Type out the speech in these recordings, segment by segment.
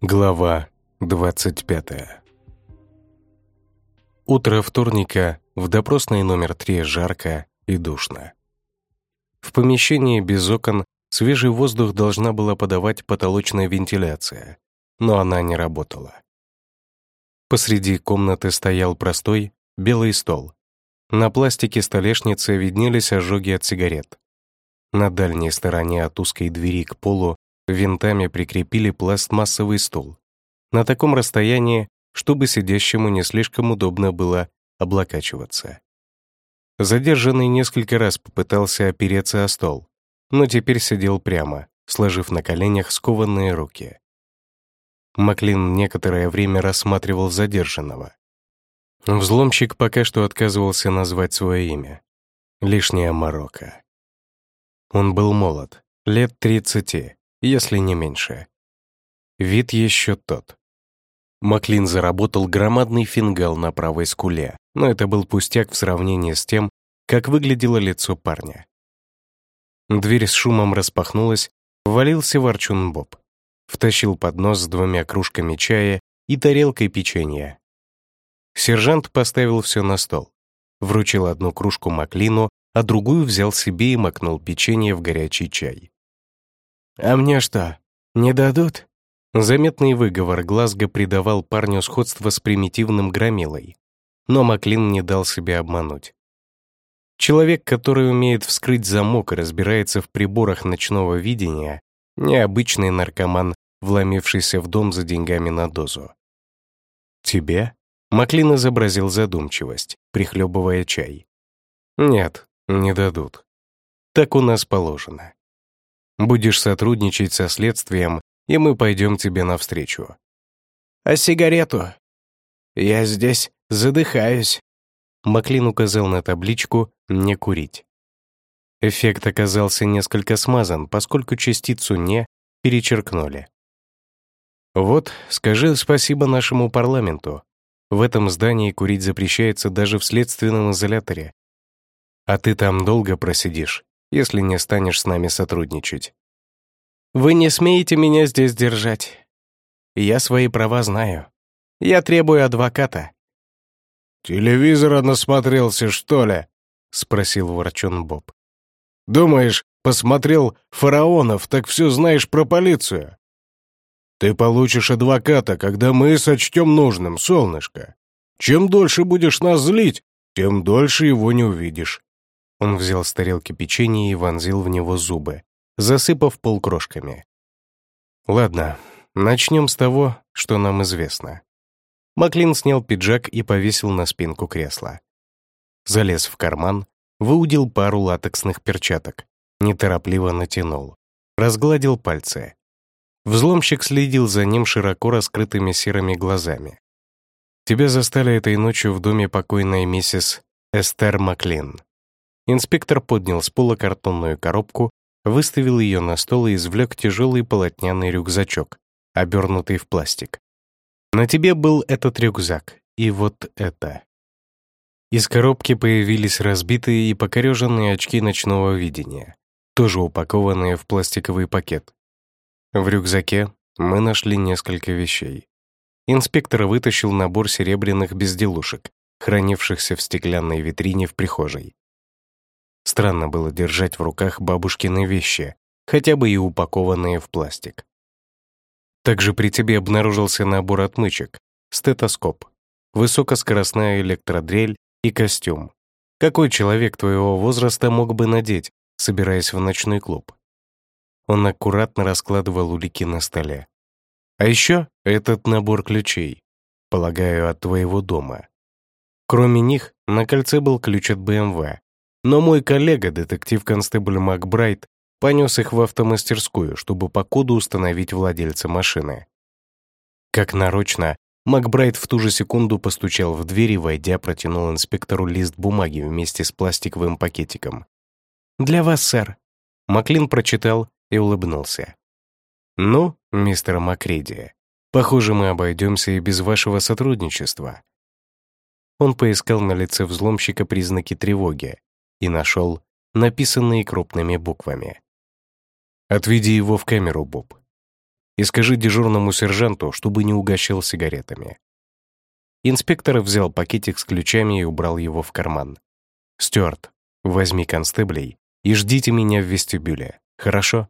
Глава 25 Утро вторника в допросной номер 3 жарко и душно. В помещении без окон свежий воздух должна была подавать потолочная вентиляция, но она не работала. Посреди комнаты стоял простой белый стол. На пластике столешницы виднелись ожоги от сигарет. На дальней стороне от узкой двери к полу винтами прикрепили пластмассовый стул. На таком расстоянии, чтобы сидящему не слишком удобно было облокачиваться. Задержанный несколько раз попытался опереться о стол, но теперь сидел прямо, сложив на коленях скованные руки. Маклин некоторое время рассматривал задержанного. Взломщик пока что отказывался назвать свое имя. Лишняя морока. Он был молод, лет тридцати, если не меньше. Вид еще тот. Маклин заработал громадный фингал на правой скуле, но это был пустяк в сравнении с тем, как выглядело лицо парня. Дверь с шумом распахнулась, ввалился ворчун Боб. Втащил поднос с двумя кружками чая и тарелкой печенья. Сержант поставил все на стол. Вручил одну кружку Маклину, а другую взял себе и макнул печенье в горячий чай. «А мне что, не дадут?» Заметный выговор Глазго придавал парню сходство с примитивным громилой. Но Маклин не дал себе обмануть. Человек, который умеет вскрыть замок и разбирается в приборах ночного видения, необычный наркоман, вломившийся в дом за деньгами на дозу. «Тебе?» Маклин изобразил задумчивость, прихлебывая чай. «Нет, не дадут. Так у нас положено. Будешь сотрудничать со следствием, и мы пойдем тебе навстречу». «А сигарету? Я здесь задыхаюсь». Маклин указал на табличку «Не курить». Эффект оказался несколько смазан, поскольку частицу «не» перечеркнули. Вот, скажи спасибо нашему парламенту. В этом здании курить запрещается даже в следственном изоляторе. А ты там долго просидишь, если не станешь с нами сотрудничать. Вы не смеете меня здесь держать. Я свои права знаю. Я требую адвоката. «Телевизора насмотрелся, что ли?» — спросил ворчун Боб. «Думаешь, посмотрел фараонов, так все знаешь про полицию?» Ты получишь адвоката, когда мы сочтем нужным, солнышко. Чем дольше будешь нас злить, тем дольше его не увидишь». Он взял с тарелки печенье и вонзил в него зубы, засыпав полкрошками. «Ладно, начнем с того, что нам известно». Маклин снял пиджак и повесил на спинку кресла. Залез в карман, выудил пару латексных перчаток, неторопливо натянул, разгладил пальцы, Взломщик следил за ним широко раскрытыми серыми глазами. «Тебя застали этой ночью в доме покойной миссис Эстер Маклин». Инспектор поднял с пола картонную коробку, выставил ее на стол и извлек тяжелый полотняный рюкзачок, обернутый в пластик. На тебе был этот рюкзак, и вот это. Из коробки появились разбитые и покореженные очки ночного видения, тоже упакованные в пластиковый пакет. В рюкзаке мы нашли несколько вещей. Инспектор вытащил набор серебряных безделушек, хранившихся в стеклянной витрине в прихожей. Странно было держать в руках бабушкины вещи, хотя бы и упакованные в пластик. Также при тебе обнаружился набор отмычек, стетоскоп, высокоскоростная электродрель и костюм. Какой человек твоего возраста мог бы надеть, собираясь в ночной клуб? Он аккуратно раскладывал улики на столе. А еще этот набор ключей, полагаю, от твоего дома. Кроме них, на кольце был ключ от БМВ. Но мой коллега, детектив-констебль Макбрайт, понес их в автомастерскую, чтобы по коду установить владельца машины. Как нарочно, Макбрайт в ту же секунду постучал в дверь и, войдя, протянул инспектору лист бумаги вместе с пластиковым пакетиком. «Для вас, сэр». Маклин прочитал и улыбнулся. «Ну, мистер Макриди, похоже, мы обойдемся и без вашего сотрудничества». Он поискал на лице взломщика признаки тревоги и нашел написанные крупными буквами. «Отведи его в камеру, Боб. И скажи дежурному сержанту, чтобы не угощал сигаретами». Инспектор взял пакетик с ключами и убрал его в карман. «Стюарт, возьми констеблей и ждите меня в вестибюле, хорошо?»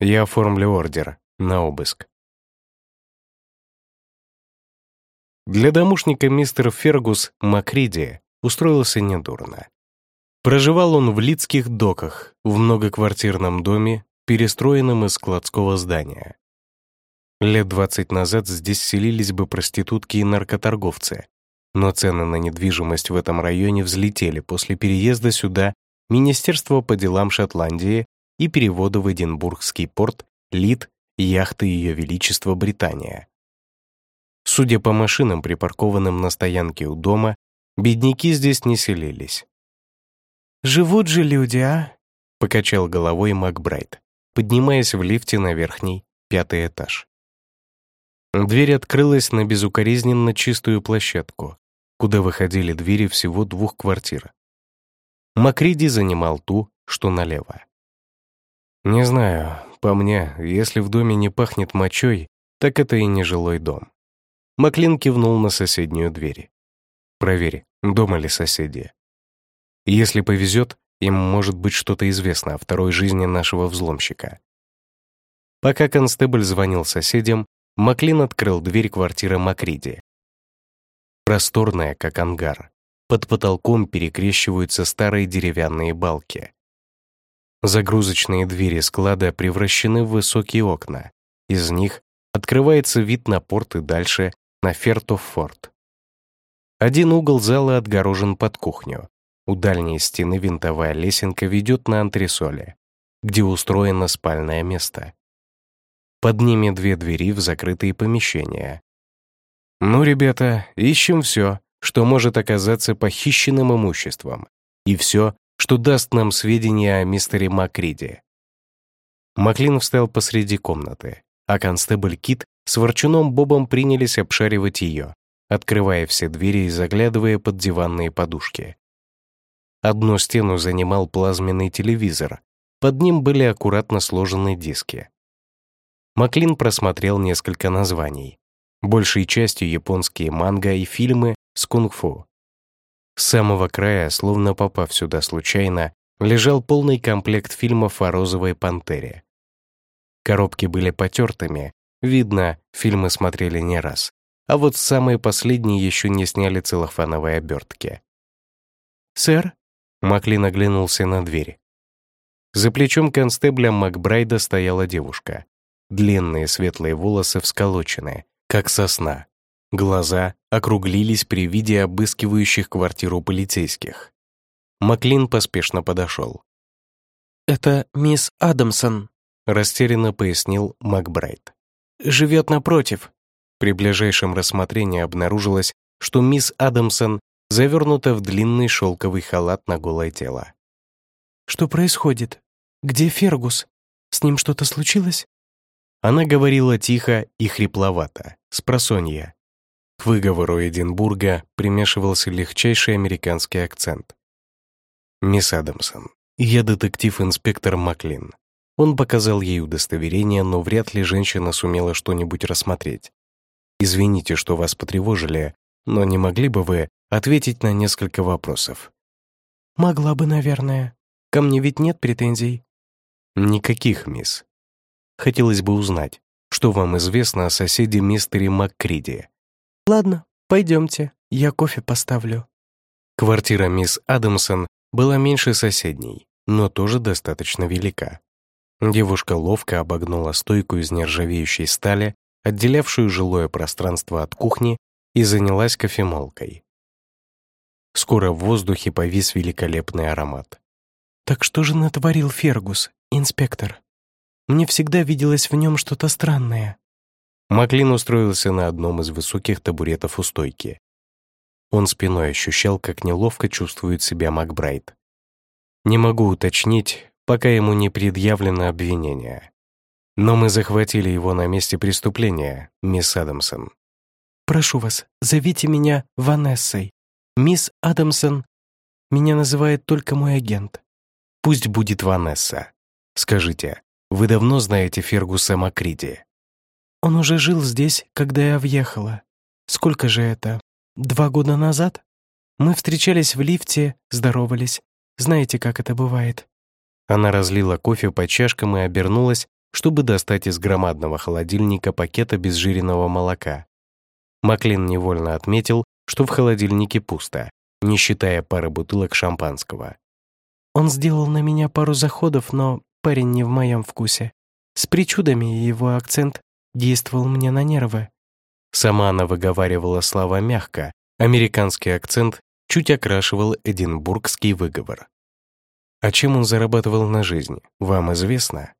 «Я оформлю ордер на обыск». Для домушника мистер Фергус Макриди устроился недурно. Проживал он в Лидских доках, в многоквартирном доме, перестроенном из складского здания. Лет 20 назад здесь селились бы проститутки и наркоторговцы, но цены на недвижимость в этом районе взлетели после переезда сюда Министерства по делам Шотландии и перевода в Эдинбургский порт Лид яхты Ее Величества Британия. Судя по машинам, припаркованным на стоянке у дома, бедняки здесь не селились. «Живут же люди, а?» — покачал головой Макбрайт, поднимаясь в лифте на верхний, пятый этаж. Дверь открылась на безукоризненно чистую площадку, куда выходили двери всего двух квартир. Макриди занимал ту, что налево. «Не знаю, по мне, если в доме не пахнет мочой, так это и не жилой дом». Маклин кивнул на соседнюю дверь. «Проверь, дома ли соседи. Если повезет, им может быть что-то известно о второй жизни нашего взломщика». Пока констебль звонил соседям, Маклин открыл дверь квартиры Макриди. Просторная, как ангар. Под потолком перекрещиваются старые деревянные балки. Загрузочные двери склада превращены в высокие окна. Из них открывается вид на порт и дальше на Фертофорт. Один угол зала отгорожен под кухню. У дальней стены винтовая лесенка ведет на антресоле, где устроено спальное место. Под ними две двери в закрытые помещения. Ну, ребята, ищем все, что может оказаться похищенным имуществом, и все, что даст нам сведения о мистере Макриде. Маклин встал посреди комнаты, а констебль Кит с ворчуном Бобом принялись обшаривать ее, открывая все двери и заглядывая под диванные подушки. Одну стену занимал плазменный телевизор, под ним были аккуратно сложены диски. Маклин просмотрел несколько названий. Большей частью японские манга и фильмы с кунг-фу. С самого края, словно попав сюда случайно, лежал полный комплект фильмов о розовой пантере. Коробки были потертыми, видно, фильмы смотрели не раз, а вот самые последние еще не сняли целлофановой обертки. «Сэр?» — Маклин оглянулся на дверь. За плечом констебля Макбрайда стояла девушка. Длинные светлые волосы всколочены, как сосна. Глаза округлились при виде обыскивающих квартиру полицейских. Маклин поспешно подошел. «Это мисс Адамсон», — растерянно пояснил Макбрайт. «Живет напротив». При ближайшем рассмотрении обнаружилось, что мисс Адамсон завернута в длинный шелковый халат на голое тело. «Что происходит? Где Фергус? С ним что-то случилось?» Она говорила тихо и хрипловато, с просонья. К выговору Эдинбурга примешивался легчайший американский акцент. «Мисс Адамсон, я детектив-инспектор Маклин». Он показал ей удостоверение, но вряд ли женщина сумела что-нибудь рассмотреть. «Извините, что вас потревожили, но не могли бы вы ответить на несколько вопросов?» «Могла бы, наверное. Ко мне ведь нет претензий». «Никаких, мисс. Хотелось бы узнать, что вам известно о соседе мистере Маккриди. Ладно, пойдемте, я кофе поставлю. Квартира мисс Адамсон была меньше соседней, но тоже достаточно велика. Девушка ловко обогнула стойку из нержавеющей стали, отделявшую жилое пространство от кухни, и занялась кофемолкой. Скоро в воздухе повис великолепный аромат. «Так что же натворил Фергус, инспектор?» Мне всегда виделось в нем что-то странное». Маклин устроился на одном из высоких табуретов у стойки. Он спиной ощущал, как неловко чувствует себя Макбрайт. «Не могу уточнить, пока ему не предъявлено обвинение. Но мы захватили его на месте преступления, мисс Адамсон». «Прошу вас, зовите меня Ванессой. Мисс Адамсон. Меня называет только мой агент. Пусть будет Ванесса. Скажите, вы давно знаете Фергуса Макриди?» «Он уже жил здесь, когда я въехала. Сколько же это? Два года назад? Мы встречались в лифте, здоровались. Знаете, как это бывает?» Она разлила кофе по чашкам и обернулась, чтобы достать из громадного холодильника пакет обезжиренного молока. Маклин невольно отметил, что в холодильнике пусто, не считая пары бутылок шампанского. Он сделал на меня пару заходов, но парень не в моем вкусе. С причудами его акцент действовал мне на нервы. Сама она выговаривала слова мягко, американский акцент чуть окрашивал эдинбургский выговор. А чем он зарабатывал на жизнь, вам известно?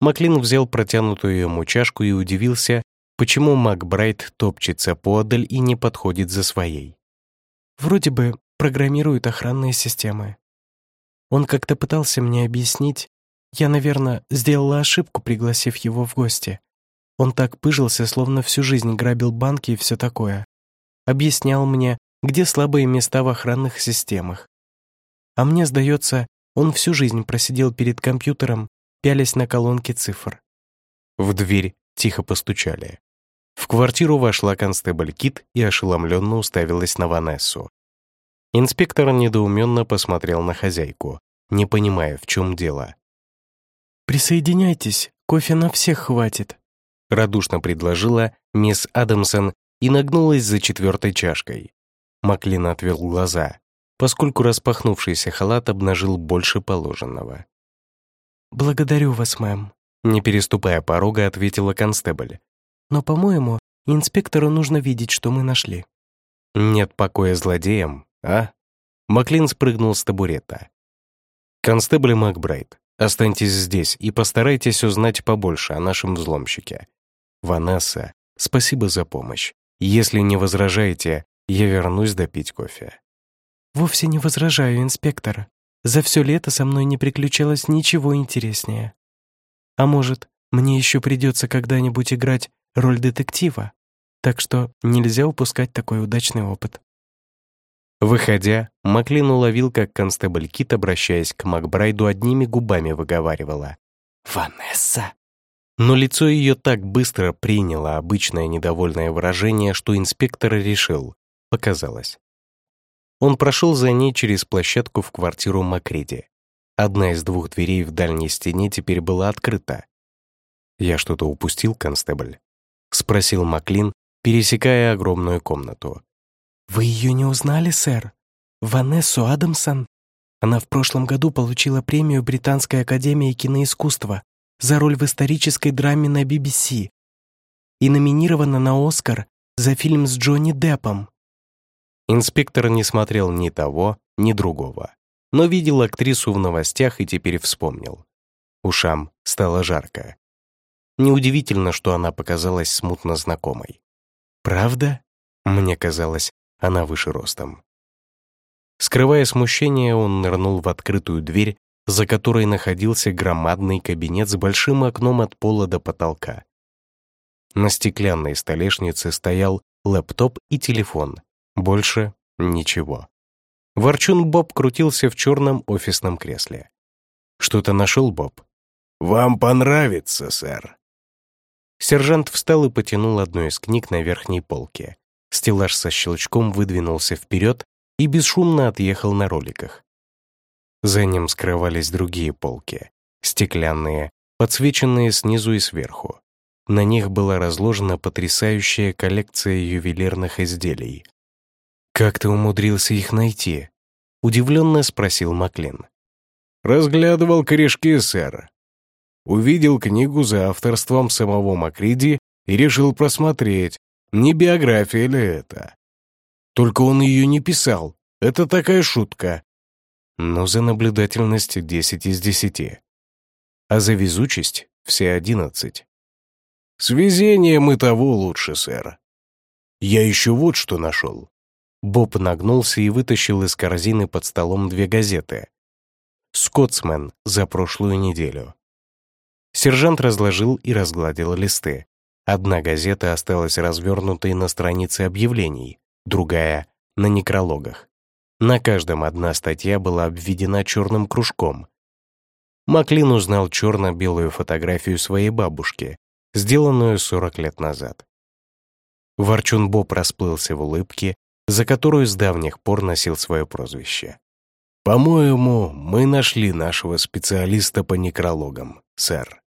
Маклин взял протянутую ему чашку и удивился, почему Макбрайт топчется подаль и не подходит за своей. Вроде бы программирует охранные системы. Он как-то пытался мне объяснить. Я, наверное, сделала ошибку, пригласив его в гости. Он так пыжился, словно всю жизнь грабил банки и все такое. Объяснял мне, где слабые места в охранных системах. А мне сдается, он всю жизнь просидел перед компьютером, пялясь на колонки цифр. В дверь тихо постучали. В квартиру вошла констебль Кит и ошеломленно уставилась на Ванессу. Инспектор недоуменно посмотрел на хозяйку, не понимая, в чем дело. «Присоединяйтесь, кофе на всех хватит», радушно предложила мисс Адамсон и нагнулась за четвертой чашкой. Маклин отвел глаза, поскольку распахнувшийся халат обнажил больше положенного. «Благодарю вас, мэм», не переступая порога, ответила констебль. «Но, по-моему, инспектору нужно видеть, что мы нашли». «Нет покоя злодеям, а?» Маклин спрыгнул с табурета. «Констебль Макбрайт, останьтесь здесь и постарайтесь узнать побольше о нашем взломщике. Ванесса, спасибо за помощь. Если не возражаете, я вернусь допить кофе». «Вовсе не возражаю, инспектор. За все лето со мной не приключалось ничего интереснее. А может, мне еще придется когда-нибудь играть роль детектива, так что нельзя упускать такой удачный опыт». Выходя, Маклин уловил, как констебль Кит, обращаясь к Макбрайду, одними губами выговаривала «Ванесса». Но лицо ее так быстро приняло обычное недовольное выражение, что инспектор решил, показалось. Он прошел за ней через площадку в квартиру Макриди. Одна из двух дверей в дальней стене теперь была открыта. «Я что-то упустил, констебль?» — спросил Маклин, пересекая огромную комнату. «Вы ее не узнали, сэр? Ванессу Адамсон? Она в прошлом году получила премию Британской академии киноискусства за роль в исторической драме на BBC и номинирована на «Оскар» за фильм с Джонни Деппом. Инспектор не смотрел ни того, ни другого, но видел актрису в новостях и теперь вспомнил. Ушам стало жарко. Неудивительно, что она показалась смутно знакомой. Правда? Мне казалось, она выше ростом. Скрывая смущение, он нырнул в открытую дверь, за которой находился громадный кабинет с большим окном от пола до потолка. На стеклянной столешнице стоял лэптоп и телефон, больше ничего. Ворчун Боб крутился в черном офисном кресле. «Что-то нашел, Боб?» «Вам понравится, сэр». Сержант встал и потянул одну из книг на верхней полке. Стеллаж со щелчком выдвинулся вперед и бесшумно отъехал на роликах. За ним скрывались другие полки, стеклянные, подсвеченные снизу и сверху. На них была разложена потрясающая коллекция ювелирных изделий, «Как ты умудрился их найти?» — удивленно спросил Маклин. «Разглядывал корешки, сэр. Увидел книгу за авторством самого Макриди и решил просмотреть, не биография ли это. Только он ее не писал. Это такая шутка. Но за наблюдательность 10 из 10. А за везучесть все 11. С везением и того лучше, сэр. Я еще вот что нашел. Боб нагнулся и вытащил из корзины под столом две газеты. «Скотсмен» за прошлую неделю. Сержант разложил и разгладил листы. Одна газета осталась развернутой на странице объявлений, другая — на некрологах. На каждом одна статья была обведена черным кружком. Маклин узнал черно-белую фотографию своей бабушки, сделанную 40 лет назад. Ворчун Боб расплылся в улыбке, за которую с давних пор носил свое прозвище. «По-моему, мы нашли нашего специалиста по некрологам, сэр».